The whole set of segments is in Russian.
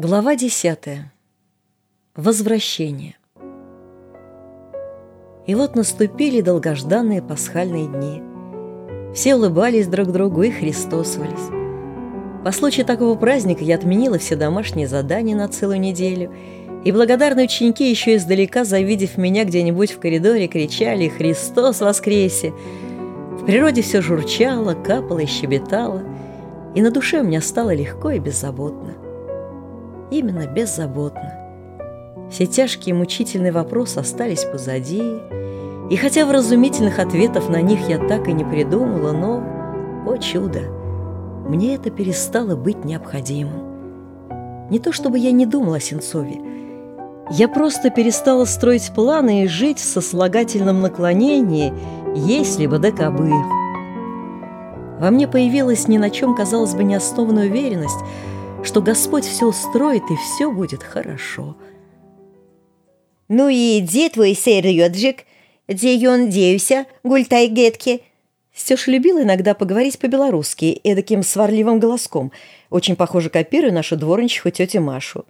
Глава десятая. Возвращение. И вот наступили долгожданные пасхальные дни. Все улыбались друг другу и христосовались. По случаю такого праздника я отменила все домашние задания на целую неделю, и благодарные ученики еще издалека, завидев меня где-нибудь в коридоре, кричали «Христос воскресе!». В природе все журчало, капало и щебетало, и на душе у меня стало легко и беззаботно. Именно беззаботно. Все тяжкие и мучительные вопросы остались позади, и хотя вразумительных ответов на них я так и не придумала, но, о чудо, мне это перестало быть необходимым. Не то чтобы я не думала о Сенцове, я просто перестала строить планы и жить в сослагательном наклонении, если бы да кобы. Во мне появилась ни на чем, казалось бы, неоснованная уверенность, что Господь все устроит и все будет хорошо. «Ну и где твой серьёджик? Где он деюся, гультай гетки?» Стеша любила иногда поговорить по-белорусски, эдаким сварливым голоском, очень похоже копируя нашу дворничиху тетю Машу.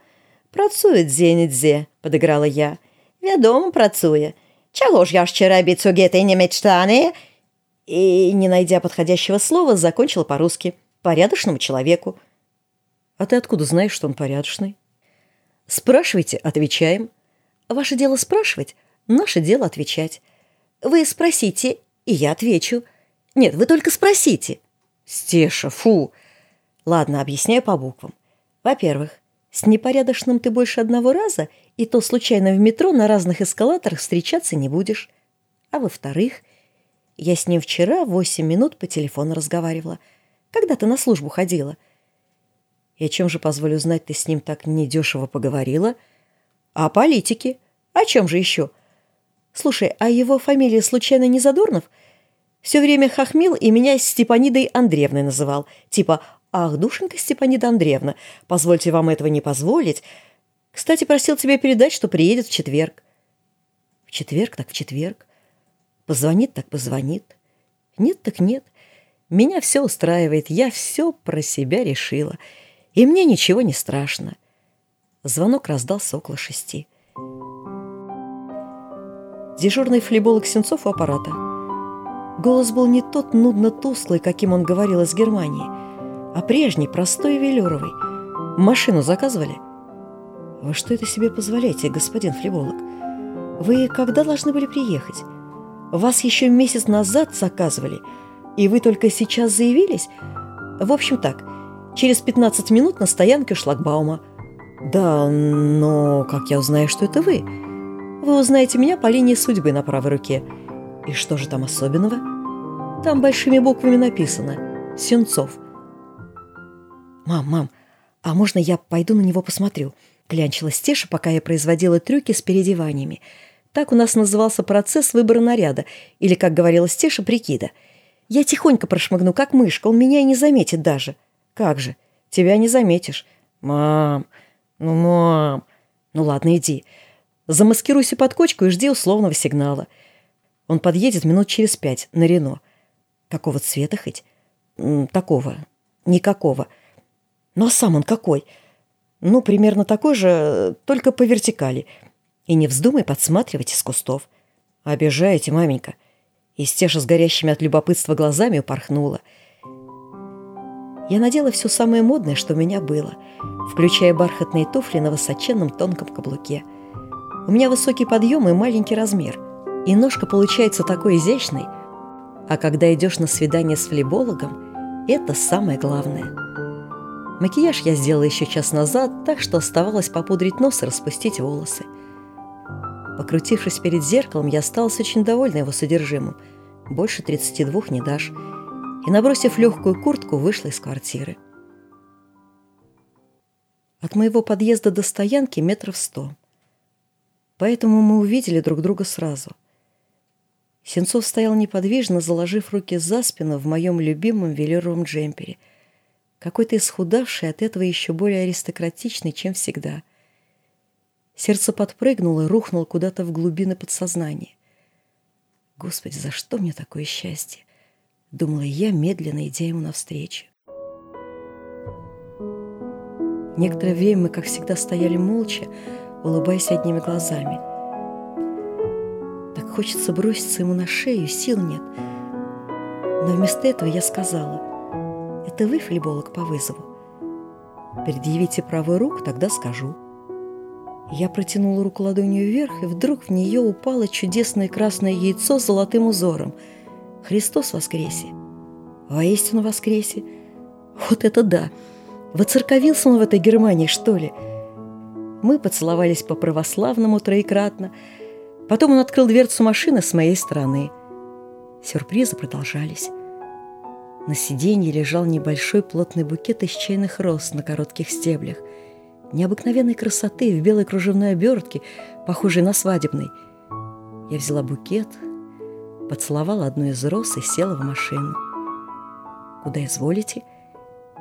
«Працуе дзе-нідзе», — подыграла я. «Вядома, працуе. Чаго ж яшчэ рабіць у гэтай немечтаныя?» И, не найдя подходящего слова, закончила по-русски. «Порядочному человеку». «А ты откуда знаешь, что он порядочный?» «Спрашивайте, отвечаем». «Ваше дело спрашивать, наше дело отвечать». «Вы спросите, и я отвечу». Нет, вы только спросите. Стеша, фу. Ладно, объясняю по буквам. Во-первых, с непорядочным ты больше одного раза, и то случайно в метро на разных эскалаторах встречаться не будешь. А во-вторых, я с ним вчера восемь минут по телефону разговаривала, когда ты на службу ходила. И чем же, позволю знать, ты с ним так недешево поговорила? О политике. О чем же еще? Слушай, а его фамилия случайно не Задорнов? — все время хохмил и меня Степанидой Андреевной называл. Типа «Ах, душенька Степанида Андреевна, позвольте вам этого не позволить. Кстати, просил тебя передать, что приедет в четверг». В четверг так в четверг. Позвонит так позвонит. Нет так нет. Меня все устраивает, я все про себя решила. И мне ничего не страшно. Звонок раздался около шести. Дежурный флеболог Сенцов у аппарата – Голос был не тот нудно-тусклый, каким он говорил из Германии, а прежний, простой и велюровый. Машину заказывали? Вы что это себе позволяете, господин флеболог? Вы когда должны были приехать? Вас еще месяц назад заказывали, и вы только сейчас заявились? В общем так, через 15 минут на стоянке шлагбаума. Да, но как я узнаю, что это вы? Вы узнаете меня по линии судьбы на правой руке – и что же там особенного? Там большими буквами написано «Сенцов». «Мам, мам, а можно я пойду на него посмотрю?» Клянчила Стеша, пока я производила трюки с переодеваниями. Так у нас назывался процесс выбора наряда, или, как говорила Стеша, прикида. Я тихонько прошмыгну, как мышка, он меня и не заметит даже. Как же, тебя не заметишь. Мам, ну, мам. Ну ладно, иди. Замаскируйся под кочку и жди условного сигнала. Он подъедет минут через пять на Рено. Какого цвета хоть? Такого. Никакого. Ну а сам он какой? Ну, примерно такой же, только по вертикали. И не вздумай подсматривать из кустов. Обижаете, маменька. И Стеша с горящими от любопытства глазами упорхнула. Я надела все самое модное, что у меня было, включая бархатные туфли на высоченном тонком каблуке. У меня высокий подъем и маленький размер – и ножка получается такой изящной, а когда идешь на свидание с флебологом, это самое главное. Макияж я сделала еще час назад, так что оставалось попудрить нос и распустить волосы. Покрутившись перед зеркалом, я осталась очень довольна его содержимым. Больше 32 не дашь. И, набросив легкую куртку, вышла из квартиры. От моего подъезда до стоянки метров сто. Поэтому мы увидели друг друга сразу – Сенцов стоял неподвижно, заложив руки за спину в моем любимом велюровом джемпере. Какой-то исхудавший, от этого еще более аристократичный, чем всегда. Сердце подпрыгнуло и рухнуло куда-то в глубины подсознания. «Господи, за что мне такое счастье?» Думала я, медленно идя ему навстречу. Некоторое время мы, как всегда, стояли молча, улыбаясь одними глазами. Так хочется броситься ему на шею, сил нет. Но вместо этого я сказала, «Это вы, флеболог, по вызову? Предъявите правую руку, тогда скажу». Я протянула руку ладонью вверх, и вдруг в нее упало чудесное красное яйцо с золотым узором. «Христос воскресе!» «Воистину воскресе!» «Вот это да!» Воцерковился он в этой Германии, что ли? Мы поцеловались по-православному троекратно. Потом он открыл дверцу машины с моей стороны. Сюрпризы продолжались. На сиденье лежал небольшой плотный букет из чайных роз на коротких стеблях. Необыкновенной красоты в белой кружевной обертке, похожей на свадебный. Я взяла букет, поцеловала одну из роз и села в машину. «Куда изволите?»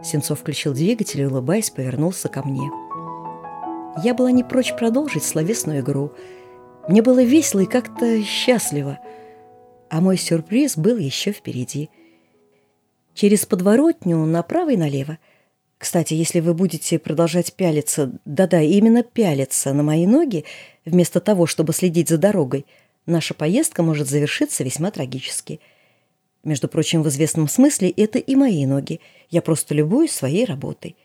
Сенцов включил двигатель и, улыбаясь, повернулся ко мне. Я была не прочь продолжить словесную игру. Мне было весело и как-то счастливо. А мой сюрприз был еще впереди. Через подворотню направо и налево. Кстати, если вы будете продолжать пялиться, да-да, именно пялиться на мои ноги, вместо того, чтобы следить за дорогой, наша поездка может завершиться весьма трагически – между прочим, в известном смысле это и мои ноги. Я просто любуюсь своей работой.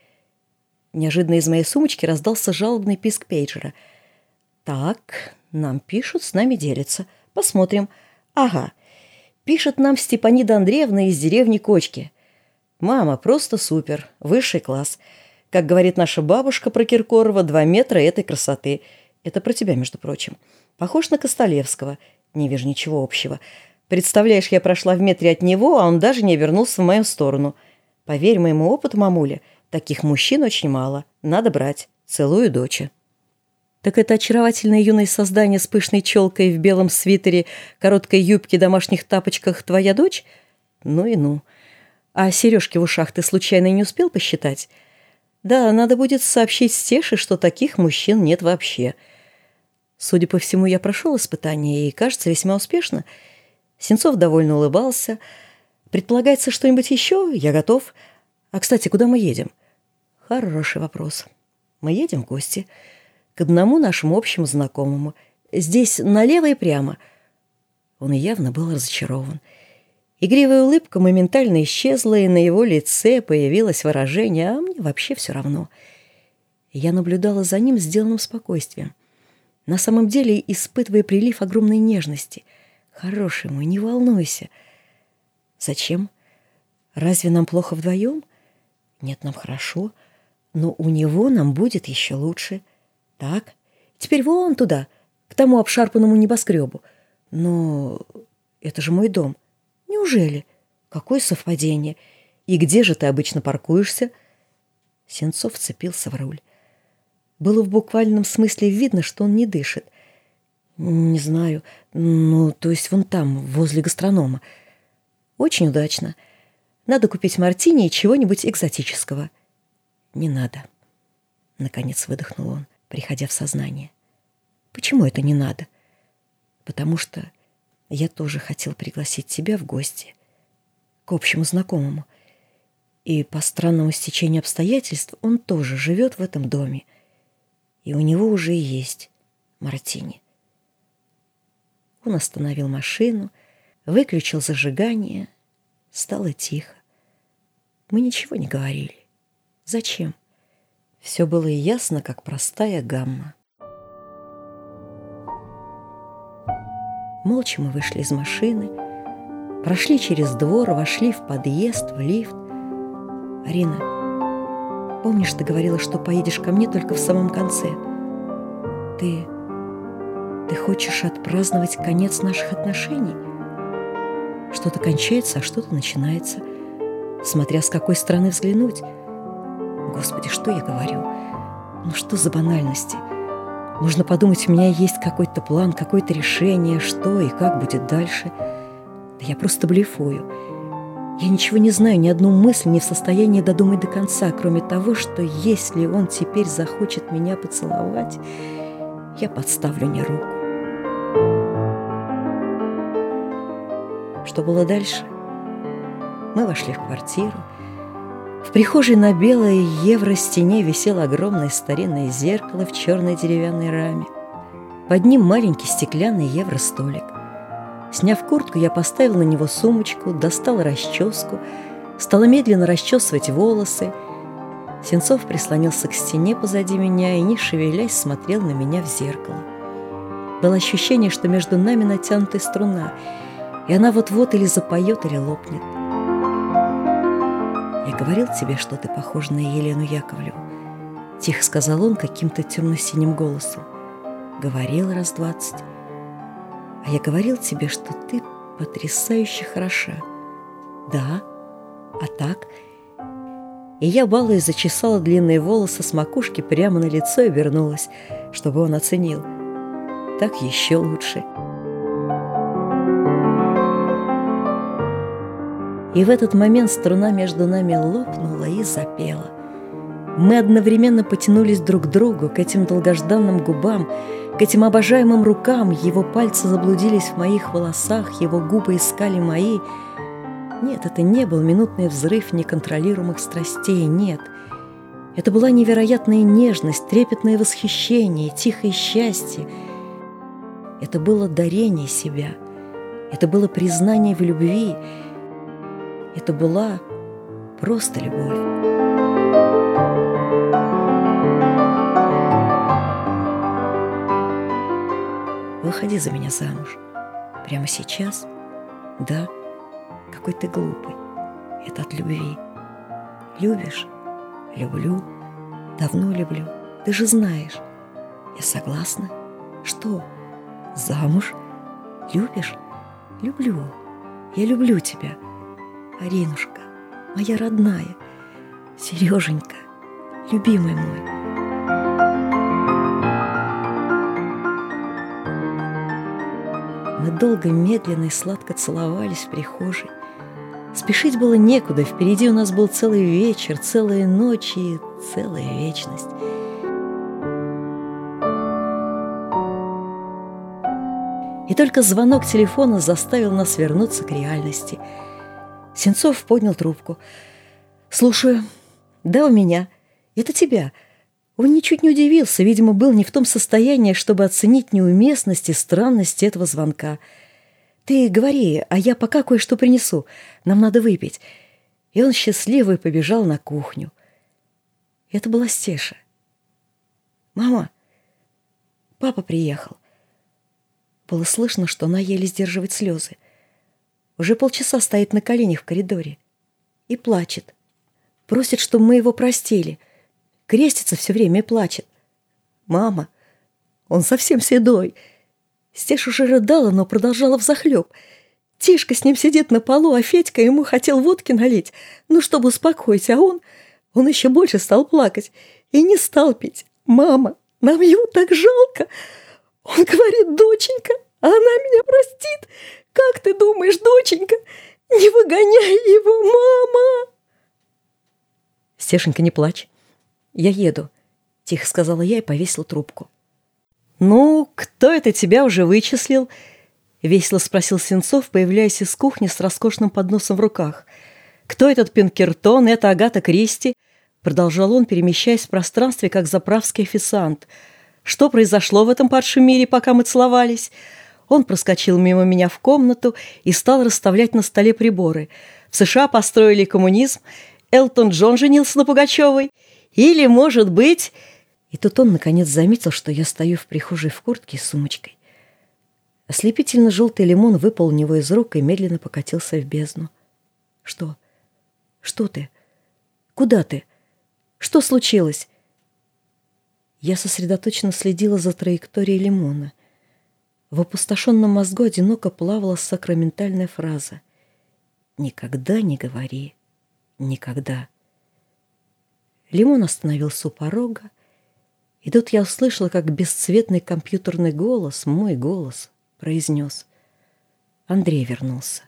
Неожиданно из моей сумочки раздался жалобный писк пейджера. «Так, нам пишут, с нами делятся. Посмотрим. Ага, пишет нам Степанида Андреевна из деревни Кочки. Мама, просто супер, высший класс. Как говорит наша бабушка про Киркорова, два метра этой красоты. Это про тебя, между прочим. Похож на Костолевского. Не вижу ничего общего. Представляешь, я прошла в метре от него, а он даже не вернулся в мою сторону. Поверь моему опыту, мамуля, таких мужчин очень мало. Надо брать. Целую доча. Так это очаровательное юное создание с пышной челкой в белом свитере, короткой юбке, домашних тапочках твоя дочь? Ну и ну. А сережки в ушах ты случайно не успел посчитать? Да, надо будет сообщить Стеше, что таких мужчин нет вообще. Судя по всему, я прошел испытание и, кажется, весьма успешно — Сенцов довольно улыбался. «Предполагается что-нибудь еще? Я готов. А, кстати, куда мы едем?» «Хороший вопрос. Мы едем в гости. К одному нашему общему знакомому. Здесь налево и прямо». Он явно был разочарован. Игривая улыбка моментально исчезла, и на его лице появилось выражение «а мне вообще все равно». Я наблюдала за ним сделанным спокойствием. На самом деле испытывая прилив огромной нежности — Хороший мой, не волнуйся. Зачем? Разве нам плохо вдвоем? Нет, нам хорошо, но у него нам будет еще лучше. Так, теперь вон туда, к тому обшарпанному небоскребу. Но это же мой дом. Неужели? Какое совпадение? И где же ты обычно паркуешься? Сенцов вцепился в руль. Было в буквальном смысле видно, что он не дышит. Не знаю. Ну, то есть вон там, возле гастронома. Очень удачно. Надо купить мартини и чего-нибудь экзотического. Не надо. Наконец выдохнул он, приходя в сознание. Почему это не надо? Потому что я тоже хотел пригласить тебя в гости к общему знакомому. И по странному стечению обстоятельств он тоже живет в этом доме. И у него уже есть мартини. Он остановил машину, выключил зажигание. Стало тихо. Мы ничего не говорили. Зачем? Все было ясно, как простая гамма. Молча мы вышли из машины, прошли через двор, вошли в подъезд, в лифт. «Арина, помнишь, ты говорила, что поедешь ко мне только в самом конце? Ты ты хочешь отпраздновать конец наших отношений? Что-то кончается, а что-то начинается. Смотря с какой стороны взглянуть. Господи, что я говорю? Ну что за банальности? Можно подумать, у меня есть какой-то план, какое-то решение, что и как будет дальше. Да я просто блефую. Я ничего не знаю, ни одну мысль не в состоянии додумать до конца, кроме того, что если он теперь захочет меня поцеловать, я подставлю не руку. Что было дальше? Мы вошли в квартиру. В прихожей на белой евро-стене висело огромное старинное зеркало в черной деревянной раме. Под ним маленький стеклянный евро-столик. Сняв куртку, я поставил на него сумочку, достал расческу, стала медленно расчесывать волосы. Сенцов прислонился к стене позади меня и, не шевелясь, смотрел на меня в зеркало. Было ощущение, что между нами натянутая струна, и она вот-вот или запоет, или лопнет. «Я говорил тебе, что ты похожа на Елену Яковлеву», — тихо сказал он каким-то темно-синим голосом. «Говорил раз двадцать. А я говорил тебе, что ты потрясающе хороша. Да, а так...» И я, балуя, зачесала длинные волосы с макушки прямо на лицо и вернулась, чтобы он оценил — так еще лучше. И в этот момент струна между нами лопнула и запела. Мы одновременно потянулись друг к другу, к этим долгожданным губам, к этим обожаемым рукам. Его пальцы заблудились в моих волосах, его губы искали мои. Нет, это не был минутный взрыв неконтролируемых страстей, нет. Это была невероятная нежность, трепетное восхищение, тихое счастье — это было дарение себя. Это было признание в любви. Это была просто любовь. Выходи за меня замуж. Прямо сейчас? Да. Какой ты глупый. Это от любви. Любишь? Люблю. Давно люблю. Ты же знаешь. Я согласна. Что? Замуж? Любишь? Люблю. Я люблю тебя. Аринушка, моя родная. Сереженька, любимый мой. Мы долго, медленно и сладко целовались в прихожей. Спешить было некуда, впереди у нас был целый вечер, целая ночь и целая вечность. И только звонок телефона заставил нас вернуться к реальности. Сенцов поднял трубку. «Слушаю. Да, у меня. Это тебя». Он ничуть не удивился, видимо, был не в том состоянии, чтобы оценить неуместность и странность этого звонка. «Ты говори, а я пока кое-что принесу. Нам надо выпить». И он счастливый побежал на кухню. Это была Стеша. «Мама, папа приехал. Было слышно, что она еле сдерживает слезы. Уже полчаса стоит на коленях в коридоре и плачет. Просит, чтобы мы его простили. Крестится все время и плачет. «Мама, он совсем седой». Стеша уже рыдала, но продолжала взахлеб. Тишка с ним сидит на полу, а Федька ему хотел водки налить, ну, чтобы успокоить, а он... Он еще больше стал плакать и не стал пить. «Мама, нам его так жалко!» Он говорит, доченька, а она меня простит. Как ты думаешь, доченька? Не выгоняй его, мама!» «Стешенька, не плачь. Я еду», — тихо сказала я и повесила трубку. «Ну, кто это тебя уже вычислил?» — весело спросил Сенцов, появляясь из кухни с роскошным подносом в руках. «Кто этот Пинкертон? Это Агата Кристи?» Продолжал он, перемещаясь в пространстве, как заправский официант — что произошло в этом падшем мире, пока мы целовались? Он проскочил мимо меня в комнату и стал расставлять на столе приборы. В США построили коммунизм, Элтон Джон женился на Пугачевой. Или, может быть... И тут он, наконец, заметил, что я стою в прихожей в куртке с сумочкой. Ослепительно желтый лимон выпал у него из рук и медленно покатился в бездну. «Что? Что ты? Куда ты? Что случилось?» Я сосредоточенно следила за траекторией лимона. В опустошенном мозгу одиноко плавала сакраментальная фраза «Никогда не говори, никогда». Лимон остановился у порога, и тут я услышала, как бесцветный компьютерный голос, мой голос, произнес «Андрей вернулся».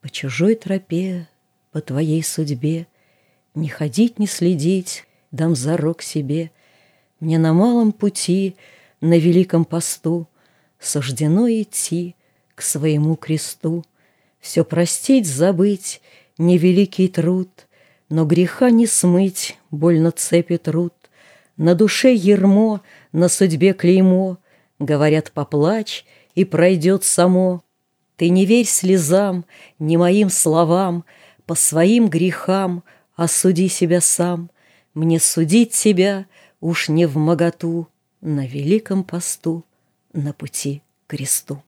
По чужой тропе, по твоей судьбе, Не ходить, не следить, дам зарок себе. Мне на малом пути, на великом посту Суждено идти к своему кресту. Все простить, забыть, невеликий труд, Но греха не смыть, больно цепи труд. На душе ермо, на судьбе клеймо. Говорят, поплачь, и пройдет само. Ты не верь слезам, ни моим словам, По своим грехам осуди себя сам. Мне судить тебя уж не в моготу На великом посту, на пути к кресту.